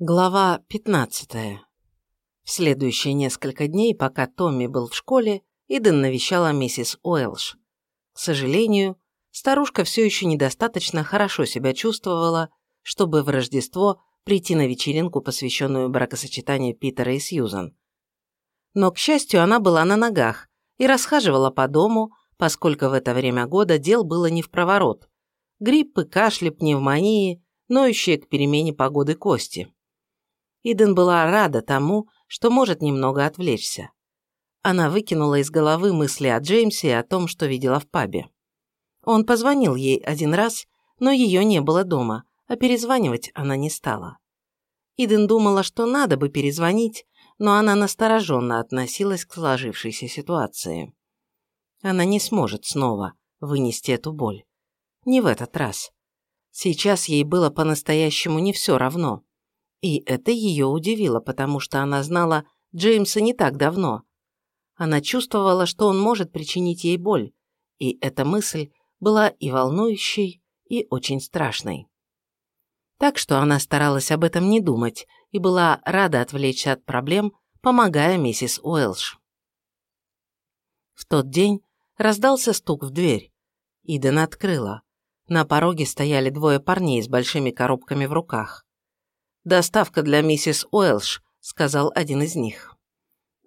Глава 15. В следующие несколько дней, пока Томми был в школе, Иден навещала миссис Уэлш. К сожалению, старушка все еще недостаточно хорошо себя чувствовала, чтобы в Рождество прийти на вечеринку, посвященную бракосочетанию Питера и Сьюзан. Но, к счастью, она была на ногах и расхаживала по дому, поскольку в это время года дел было не в проворот. Гриппы, кашли, пневмонии, ноющие к перемене погоды кости. Иден была рада тому, что может немного отвлечься. Она выкинула из головы мысли о Джеймсе и о том, что видела в пабе. Он позвонил ей один раз, но ее не было дома, а перезванивать она не стала. Иден думала, что надо бы перезвонить, но она настороженно относилась к сложившейся ситуации. Она не сможет снова вынести эту боль. Не в этот раз. Сейчас ей было по-настоящему не все равно. И это ее удивило, потому что она знала Джеймса не так давно. Она чувствовала, что он может причинить ей боль, и эта мысль была и волнующей, и очень страшной. Так что она старалась об этом не думать и была рада отвлечься от проблем, помогая миссис Уэлш. В тот день раздался стук в дверь. Иден открыла. На пороге стояли двое парней с большими коробками в руках. «Доставка для миссис Уэлш», — сказал один из них.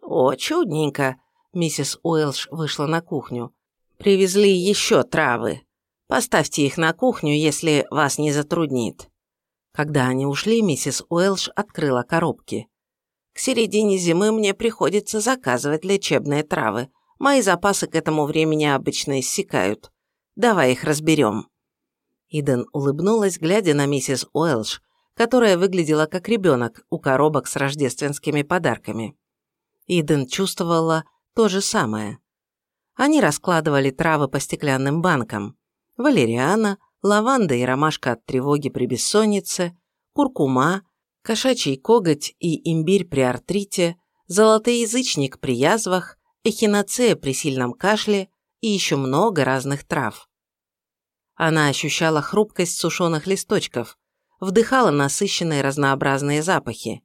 «О, чудненько!» — миссис Уэлш вышла на кухню. «Привезли еще травы. Поставьте их на кухню, если вас не затруднит». Когда они ушли, миссис Уэлш открыла коробки. «К середине зимы мне приходится заказывать лечебные травы. Мои запасы к этому времени обычно иссякают. Давай их разберем». Иден улыбнулась, глядя на миссис Уэлш, которая выглядела как ребенок у коробок с рождественскими подарками. Иден чувствовала то же самое. Они раскладывали травы по стеклянным банкам. Валериана, лаванда и ромашка от тревоги при бессоннице, куркума, кошачий коготь и имбирь при артрите, золотый язычник при язвах, эхиноцея при сильном кашле и еще много разных трав. Она ощущала хрупкость сушеных листочков, вдыхала насыщенные разнообразные запахи.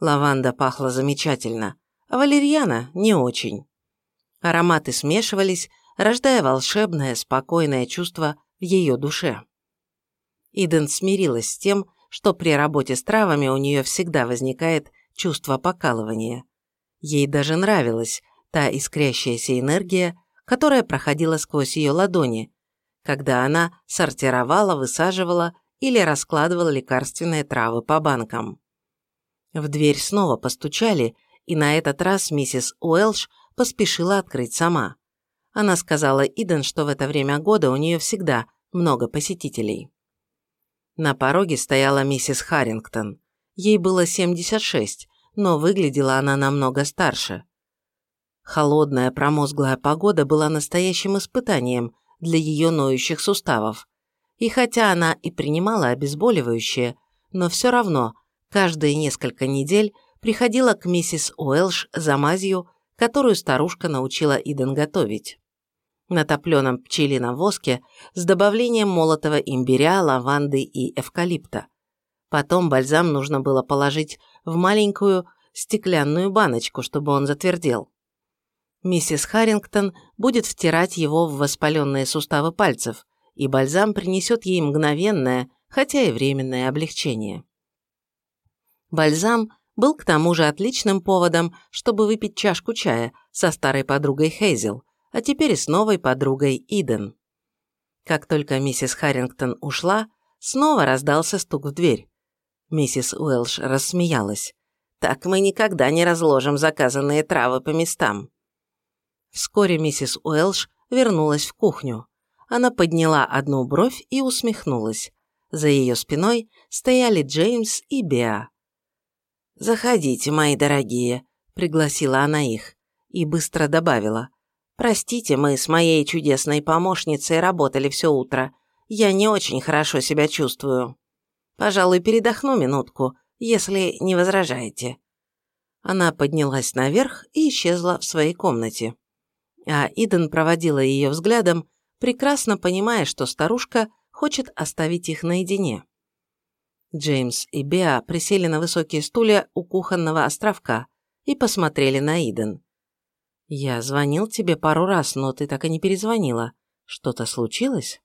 Лаванда пахла замечательно, а валерьяна не очень. Ароматы смешивались, рождая волшебное, спокойное чувство в ее душе. Иден смирилась с тем, что при работе с травами у нее всегда возникает чувство покалывания. Ей даже нравилась та искрящаяся энергия, которая проходила сквозь ее ладони, когда она сортировала, высаживала или раскладывал лекарственные травы по банкам. В дверь снова постучали, и на этот раз миссис Уэлш поспешила открыть сама. Она сказала Иден, что в это время года у нее всегда много посетителей. На пороге стояла миссис Харрингтон. Ей было 76, но выглядела она намного старше. Холодная промозглая погода была настоящим испытанием для ее ноющих суставов, и хотя она и принимала обезболивающее, но все равно каждые несколько недель приходила к миссис Уэлш за мазью, которую старушка научила Иден готовить. На топленом пчелином воске с добавлением молотого имбиря, лаванды и эвкалипта. Потом бальзам нужно было положить в маленькую стеклянную баночку, чтобы он затвердел. Миссис Харрингтон будет втирать его в воспаленные суставы пальцев, и бальзам принесет ей мгновенное, хотя и временное облегчение. Бальзам был к тому же отличным поводом, чтобы выпить чашку чая со старой подругой Хейзел, а теперь и с новой подругой Иден. Как только миссис Харрингтон ушла, снова раздался стук в дверь. Миссис Уэлш рассмеялась. «Так мы никогда не разложим заказанные травы по местам». Вскоре миссис Уэлш вернулась в кухню. Она подняла одну бровь и усмехнулась. За ее спиной стояли Джеймс и Беа. «Заходите, мои дорогие», – пригласила она их и быстро добавила. «Простите, мы с моей чудесной помощницей работали все утро. Я не очень хорошо себя чувствую. Пожалуй, передохну минутку, если не возражаете». Она поднялась наверх и исчезла в своей комнате. А Иден проводила ее взглядом прекрасно понимая, что старушка хочет оставить их наедине. Джеймс и Беа присели на высокие стулья у кухонного островка и посмотрели на Иден. «Я звонил тебе пару раз, но ты так и не перезвонила. Что-то случилось?»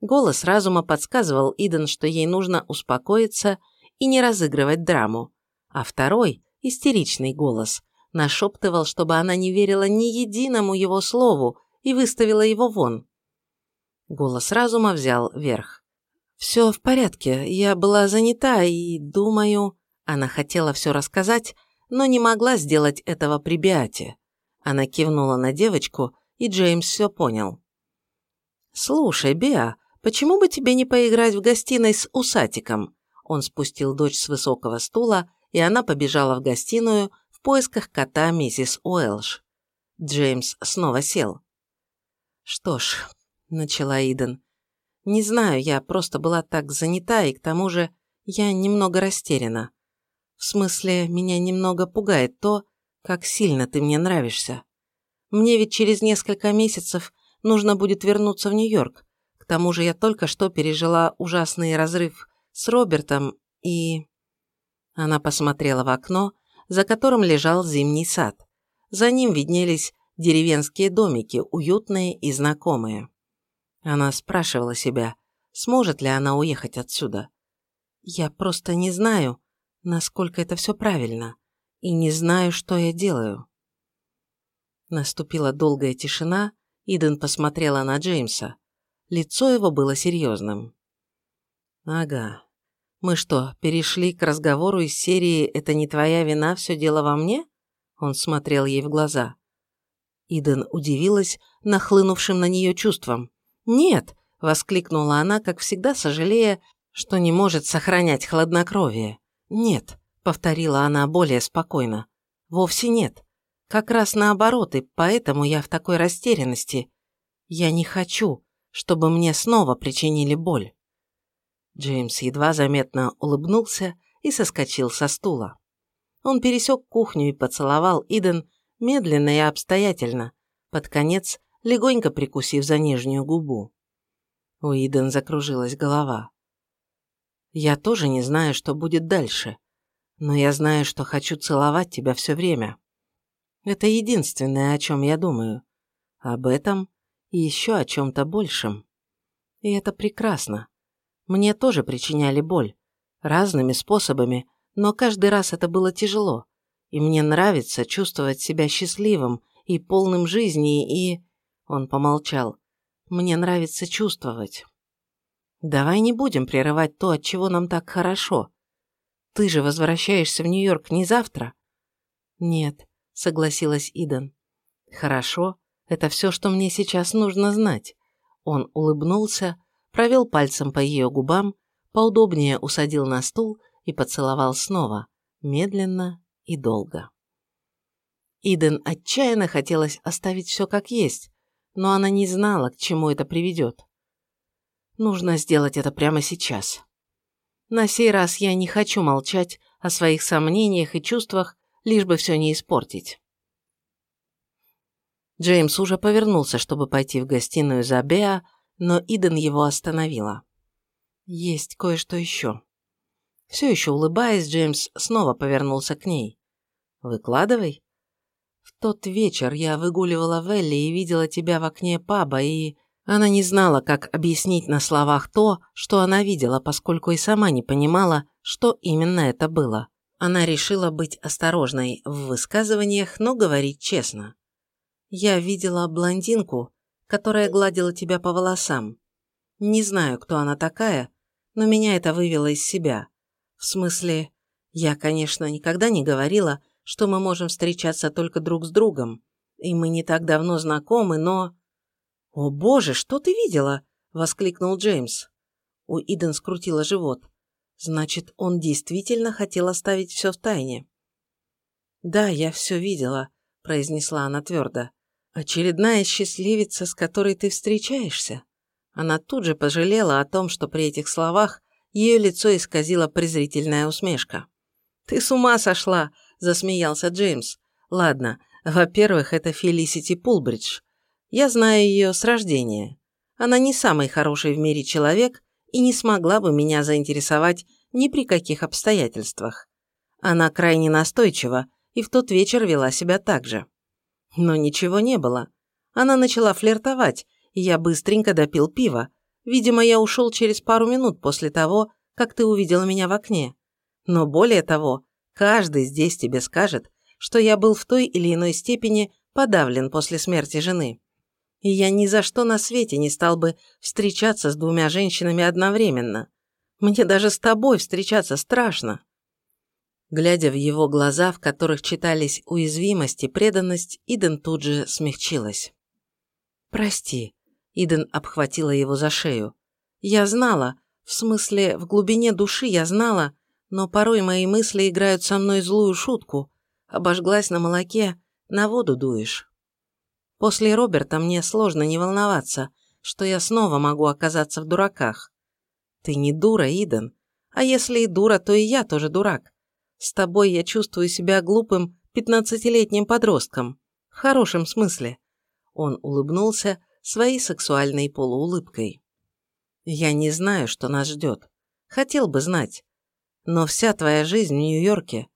Голос разума подсказывал Иден, что ей нужно успокоиться и не разыгрывать драму, а второй, истеричный голос, нашептывал, чтобы она не верила ни единому его слову и выставила его вон. Голос разума взял верх. «Все в порядке, я была занята и, думаю...» Она хотела все рассказать, но не могла сделать этого при Биате. Она кивнула на девочку, и Джеймс все понял. «Слушай, Биа, почему бы тебе не поиграть в гостиной с усатиком?» Он спустил дочь с высокого стула, и она побежала в гостиную в поисках кота миссис Уэлш. Джеймс снова сел. «Что ж», — начала Иден, — «не знаю, я просто была так занята, и к тому же я немного растеряна. В смысле, меня немного пугает то, как сильно ты мне нравишься. Мне ведь через несколько месяцев нужно будет вернуться в Нью-Йорк. К тому же я только что пережила ужасный разрыв с Робертом и...» Она посмотрела в окно, за которым лежал зимний сад. За ним виднелись деревенские домики, уютные и знакомые. Она спрашивала себя, сможет ли она уехать отсюда. «Я просто не знаю, насколько это все правильно, и не знаю, что я делаю. Наступила долгая тишина, Иден посмотрела на Джеймса. Лицо его было серьезным. «Ага. Мы что, перешли к разговору из серии «Это не твоя вина, все дело во мне?» Он смотрел ей в глаза. Иден удивилась нахлынувшим на нее чувством. «Нет!» – воскликнула она, как всегда сожалея, что не может сохранять хладнокровие. «Нет», — повторила она более спокойно, — «вовсе нет. Как раз наоборот, и поэтому я в такой растерянности. Я не хочу, чтобы мне снова причинили боль». Джеймс едва заметно улыбнулся и соскочил со стула. Он пересек кухню и поцеловал Иден медленно и обстоятельно, под конец легонько прикусив за нижнюю губу. У Иден закружилась голова. Я тоже не знаю, что будет дальше. Но я знаю, что хочу целовать тебя все время. Это единственное, о чем я думаю. Об этом и еще о чем-то большем. И это прекрасно. Мне тоже причиняли боль. Разными способами, но каждый раз это было тяжело. И мне нравится чувствовать себя счастливым и полным жизни, и... Он помолчал. Мне нравится чувствовать. Давай не будем прерывать то, от чего нам так хорошо. Ты же возвращаешься в Нью-Йорк не завтра? Нет, согласилась Иден. Хорошо, это все, что мне сейчас нужно знать. Он улыбнулся, провел пальцем по ее губам, поудобнее усадил на стул и поцеловал снова, медленно и долго. Иден отчаянно хотелось оставить все как есть, но она не знала, к чему это приведет. Нужно сделать это прямо сейчас. На сей раз я не хочу молчать о своих сомнениях и чувствах, лишь бы все не испортить. Джеймс уже повернулся, чтобы пойти в гостиную за Беа, но Иден его остановила. «Есть кое-что еще». Все еще улыбаясь, Джеймс снова повернулся к ней. «Выкладывай». «В тот вечер я выгуливала Велли и видела тебя в окне паба, и...» Она не знала, как объяснить на словах то, что она видела, поскольку и сама не понимала, что именно это было. Она решила быть осторожной в высказываниях, но говорить честно. «Я видела блондинку, которая гладила тебя по волосам. Не знаю, кто она такая, но меня это вывело из себя. В смысле, я, конечно, никогда не говорила, что мы можем встречаться только друг с другом, и мы не так давно знакомы, но...» «О боже, что ты видела?» – воскликнул Джеймс. У Иден скрутила живот. Значит, он действительно хотел оставить все в тайне. «Да, я все видела», – произнесла она твердо. «Очередная счастливица, с которой ты встречаешься?» Она тут же пожалела о том, что при этих словах ее лицо исказила презрительная усмешка. «Ты с ума сошла!» – засмеялся Джеймс. «Ладно, во-первых, это Фелисити Пулбридж. Я знаю ее с рождения. Она не самый хороший в мире человек и не смогла бы меня заинтересовать ни при каких обстоятельствах. Она крайне настойчива и в тот вечер вела себя так же. Но ничего не было. Она начала флиртовать, и я быстренько допил пиво. Видимо, я ушел через пару минут после того, как ты увидела меня в окне. Но более того, каждый здесь тебе скажет, что я был в той или иной степени подавлен после смерти жены. И я ни за что на свете не стал бы встречаться с двумя женщинами одновременно. Мне даже с тобой встречаться страшно. Глядя в его глаза, в которых читались уязвимость и преданность, Иден тут же смягчилась. «Прости», — Иден обхватила его за шею. «Я знала, в смысле, в глубине души я знала, но порой мои мысли играют со мной злую шутку. Обожглась на молоке, на воду дуешь. После Роберта мне сложно не волноваться, что я снова могу оказаться в дураках. Ты не дура, Иден. А если и дура, то и я тоже дурак. С тобой я чувствую себя глупым пятнадцатилетним подростком. В хорошем смысле. Он улыбнулся своей сексуальной полуулыбкой. Я не знаю, что нас ждет. Хотел бы знать. Но вся твоя жизнь в Нью-Йорке.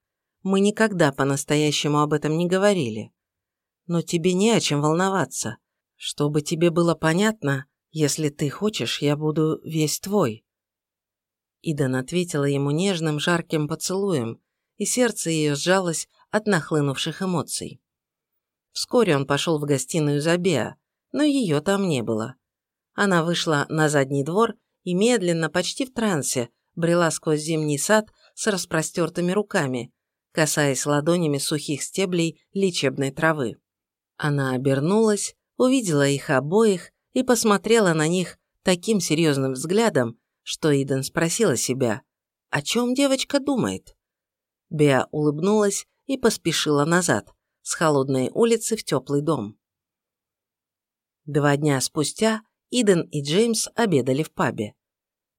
Мы никогда по-настоящему об этом не говорили. Но тебе не о чем волноваться. Чтобы тебе было понятно, если ты хочешь, я буду весь твой. Идан ответила ему нежным, жарким поцелуем, и сердце ее сжалось от нахлынувших эмоций. Вскоре он пошел в гостиную за Беа, но ее там не было. Она вышла на задний двор и медленно, почти в трансе, брела сквозь зимний сад с распростертыми руками, касаясь ладонями сухих стеблей лечебной травы. Она обернулась, увидела их обоих и посмотрела на них таким серьезным взглядом, что Иден спросила себя, о чем девочка думает. Беа улыбнулась и поспешила назад, с холодной улицы в теплый дом. Два дня спустя Иден и Джеймс обедали в пабе.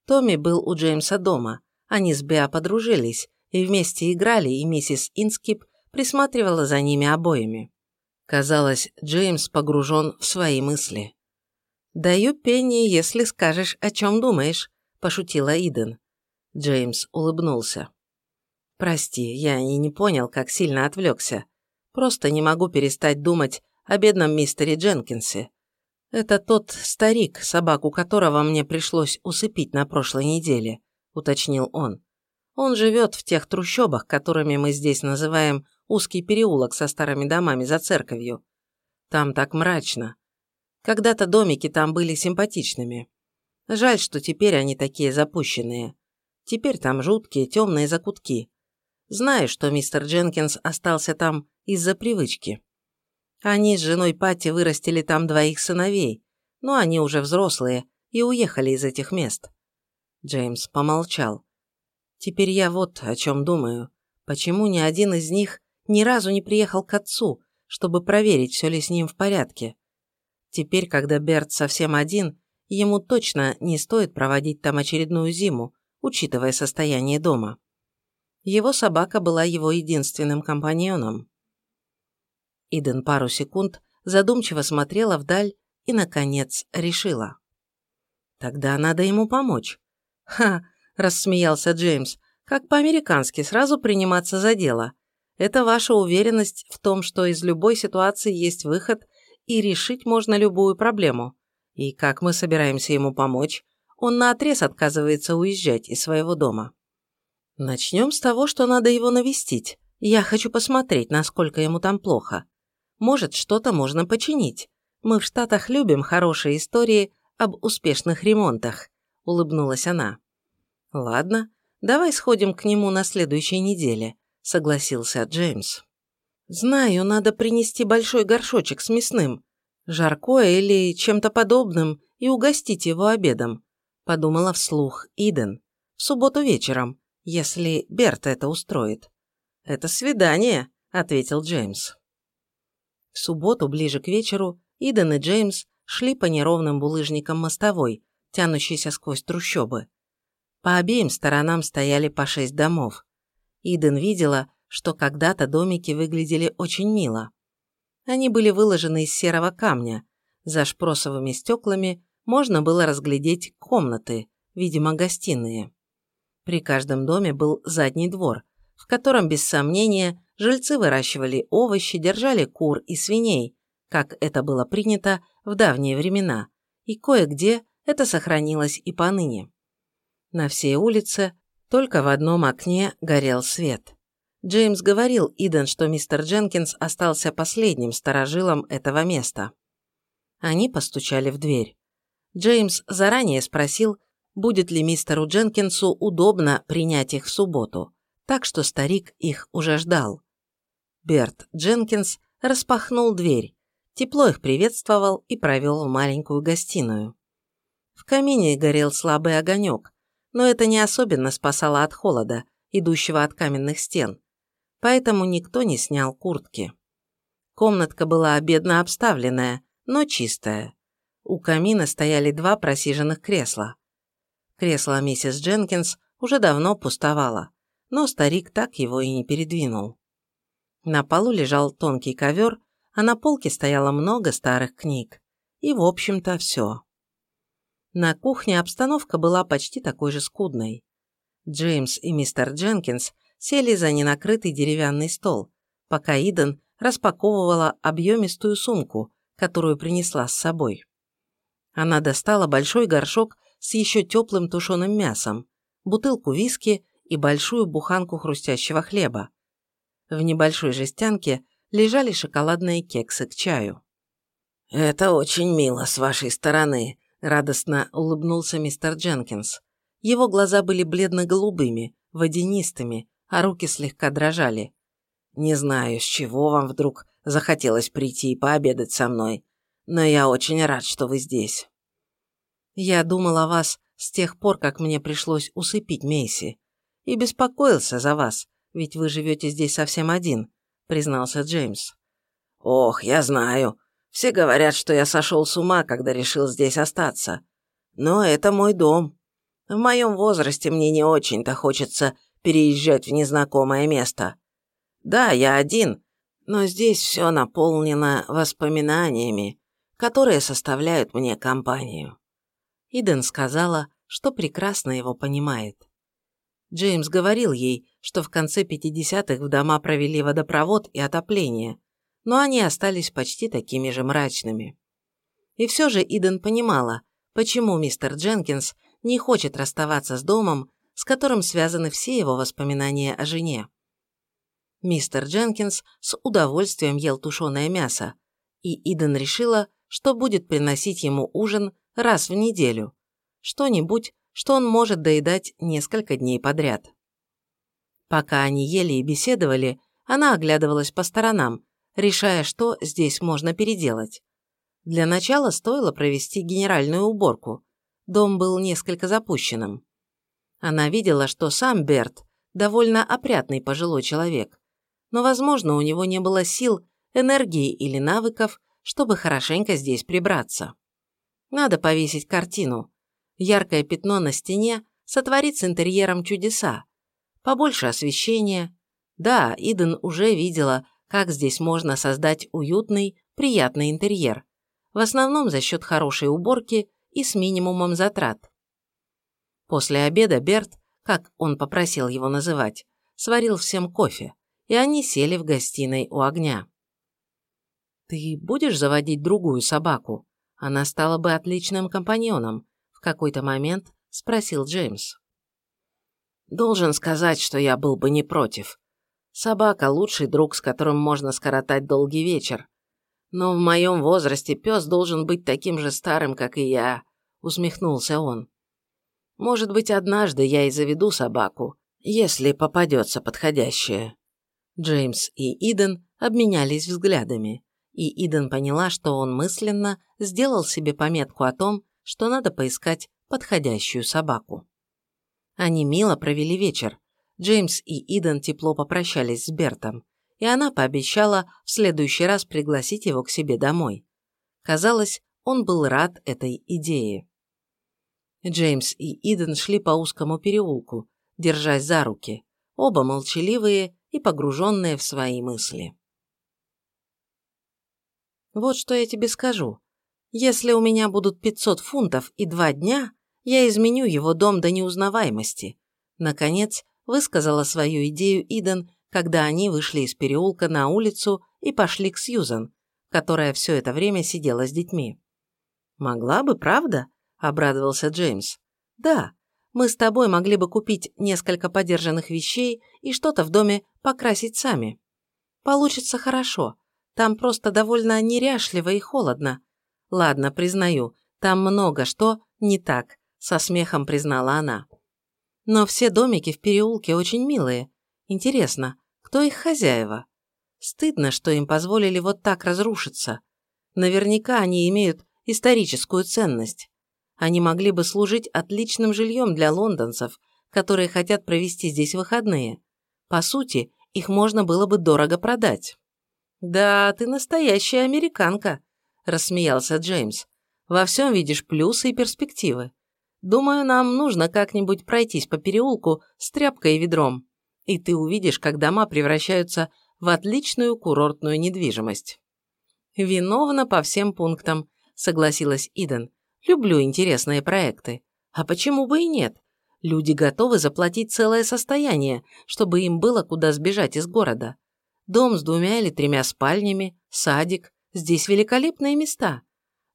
Томми был у Джеймса дома, они с Беа подружились и вместе играли, и миссис Инскип присматривала за ними обоими. Казалось, Джеймс погружен в свои мысли. «Даю пенни, если скажешь, о чем думаешь», – пошутила Иден. Джеймс улыбнулся. Прости, я и не понял, как сильно отвлекся. Просто не могу перестать думать о бедном мистере Дженкинсе. Это тот старик, собаку которого мне пришлось усыпить на прошлой неделе, уточнил он. Он живет в тех трущобах, которыми мы здесь называем узкий переулок со старыми домами за церковью. Там так мрачно. Когда-то домики там были симпатичными. Жаль, что теперь они такие запущенные. Теперь там жуткие темные закутки. Знаю, что мистер Дженкинс остался там из-за привычки. Они с женой Патти вырастили там двоих сыновей, но они уже взрослые и уехали из этих мест. Джеймс помолчал. Теперь я вот о чем думаю. Почему ни один из них ни разу не приехал к отцу, чтобы проверить, все ли с ним в порядке? Теперь, когда Берт совсем один, ему точно не стоит проводить там очередную зиму, учитывая состояние дома. Его собака была его единственным компаньоном. Иден пару секунд задумчиво смотрела вдаль и, наконец, решила. «Тогда надо ему помочь». «Ха!» – рассмеялся Джеймс. «Как по-американски сразу приниматься за дело. Это ваша уверенность в том, что из любой ситуации есть выход и решить можно любую проблему. И как мы собираемся ему помочь, он наотрез отказывается уезжать из своего дома». Начнем с того, что надо его навестить. Я хочу посмотреть, насколько ему там плохо. Может, что-то можно починить. Мы в Штатах любим хорошие истории об успешных ремонтах», – улыбнулась она. «Ладно, давай сходим к нему на следующей неделе», – согласился Джеймс. «Знаю, надо принести большой горшочек с мясным, жаркое или чем-то подобным и угостить его обедом», – подумала вслух Иден. «В субботу вечером если Берта это устроит. «Это свидание», — ответил Джеймс. В субботу, ближе к вечеру, Иден и Джеймс шли по неровным булыжникам мостовой, тянущейся сквозь трущобы. По обеим сторонам стояли по шесть домов. Иден видела, что когда-то домики выглядели очень мило. Они были выложены из серого камня. За шпросовыми стеклами можно было разглядеть комнаты, видимо, гостиные. При каждом доме был задний двор, в котором, без сомнения, жильцы выращивали овощи, держали кур и свиней, как это было принято в давние времена, и кое-где это сохранилось и поныне. На всей улице только в одном окне горел свет. Джеймс говорил Иден, что мистер Дженкинс остался последним сторожилом этого места. Они постучали в дверь. Джеймс заранее спросил, будет ли мистеру Дженкинсу удобно принять их в субботу, так что старик их уже ждал. Берт Дженкинс распахнул дверь, тепло их приветствовал и провел в маленькую гостиную. В камине горел слабый огонек, но это не особенно спасало от холода, идущего от каменных стен, поэтому никто не снял куртки. Комнатка была бедно обставленная, но чистая. У камина стояли два просиженных кресла. Кресло миссис Дженкинс уже давно пустовало, но старик так его и не передвинул. На полу лежал тонкий ковер, а на полке стояло много старых книг. И, в общем-то, все. На кухне обстановка была почти такой же скудной. Джеймс и мистер Дженкинс сели за ненакрытый деревянный стол, пока Иден распаковывала объемистую сумку, которую принесла с собой. Она достала большой горшок с еще теплым тушеным мясом, бутылку виски и большую буханку хрустящего хлеба. В небольшой жестянке лежали шоколадные кексы к чаю. «Это очень мило с вашей стороны», – радостно улыбнулся мистер Дженкинс. Его глаза были бледно-голубыми, водянистыми, а руки слегка дрожали. «Не знаю, с чего вам вдруг захотелось прийти и пообедать со мной, но я очень рад, что вы здесь». «Я думал о вас с тех пор, как мне пришлось усыпить Мейси, и беспокоился за вас, ведь вы живете здесь совсем один», – признался Джеймс. «Ох, я знаю. Все говорят, что я сошел с ума, когда решил здесь остаться. Но это мой дом. В моем возрасте мне не очень-то хочется переезжать в незнакомое место. Да, я один, но здесь все наполнено воспоминаниями, которые составляют мне компанию». Иден сказала, что прекрасно его понимает. Джеймс говорил ей, что в конце 50-х в дома провели водопровод и отопление, но они остались почти такими же мрачными. И все же Иден понимала, почему мистер Дженкинс не хочет расставаться с домом, с которым связаны все его воспоминания о жене. Мистер Дженкинс с удовольствием ел тушеное мясо, и Иден решила, что будет приносить ему ужин раз в неделю, что-нибудь, что он может доедать несколько дней подряд. Пока они ели и беседовали, она оглядывалась по сторонам, решая, что здесь можно переделать. Для начала стоило провести генеральную уборку. Дом был несколько запущенным. Она видела, что сам Берт довольно опрятный пожилой человек, но, возможно, у него не было сил, энергии или навыков, чтобы хорошенько здесь прибраться. Надо повесить картину, Яркое пятно на стене сотворит с интерьером чудеса. Побольше освещения. Да, Иден уже видела, как здесь можно создать уютный, приятный интерьер. В основном за счет хорошей уборки и с минимумом затрат. После обеда Берт, как он попросил его называть, сварил всем кофе, и они сели в гостиной у огня. «Ты будешь заводить другую собаку? Она стала бы отличным компаньоном», какой-то момент спросил Джеймс. «Должен сказать, что я был бы не против. Собака – лучший друг, с которым можно скоротать долгий вечер. Но в моем возрасте пес должен быть таким же старым, как и я», – усмехнулся он. «Может быть, однажды я и заведу собаку, если попадется подходящая». Джеймс и Иден обменялись взглядами, и Иден поняла, что он мысленно сделал себе пометку о том, что надо поискать подходящую собаку. Они мило провели вечер. Джеймс и Иден тепло попрощались с Бертом, и она пообещала в следующий раз пригласить его к себе домой. Казалось, он был рад этой идее. Джеймс и Иден шли по узкому переулку, держась за руки, оба молчаливые и погруженные в свои мысли. «Вот что я тебе скажу», если у меня будут 500 фунтов и два дня, я изменю его дом до неузнаваемости. Наконец, высказала свою идею Иден, когда они вышли из переулка на улицу и пошли к Сьюзан, которая все это время сидела с детьми. «Могла бы, правда?» – обрадовался Джеймс. «Да, мы с тобой могли бы купить несколько подержанных вещей и что-то в доме покрасить сами. Получится хорошо. Там просто довольно неряшливо и холодно. Ладно, признаю, там много что не так, со смехом признала она. Но все домики в переулке очень милые. Интересно, кто их хозяева? Стыдно, что им позволили вот так разрушиться. Наверняка они имеют историческую ценность. Они могли бы служить отличным жильем для лондонцев, которые хотят провести здесь выходные. По сути, их можно было бы дорого продать. «Да, ты настоящая американка», – рассмеялся Джеймс. «Во всем видишь плюсы и перспективы. Думаю, нам нужно как-нибудь пройтись по переулку с тряпкой и ведром, и ты увидишь, как дома превращаются в отличную курортную недвижимость». «Виновна по всем пунктам», – согласилась Иден. Люблю интересные проекты. А почему бы и нет? Люди готовы заплатить целое состояние, чтобы им было куда сбежать из города. Дом с двумя или тремя спальнями, садик. Здесь великолепные места.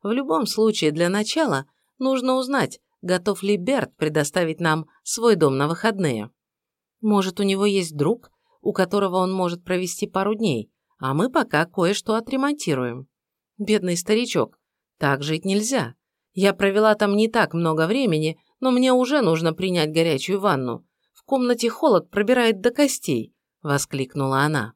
В любом случае, для начала нужно узнать, готов ли Берт предоставить нам свой дом на выходные. Может, у него есть друг, у которого он может провести пару дней, а мы пока кое-что отремонтируем. Бедный старичок, так жить нельзя. Я провела там не так много времени, но мне уже нужно принять горячую ванну. В комнате холод пробирает до костей», – воскликнула она.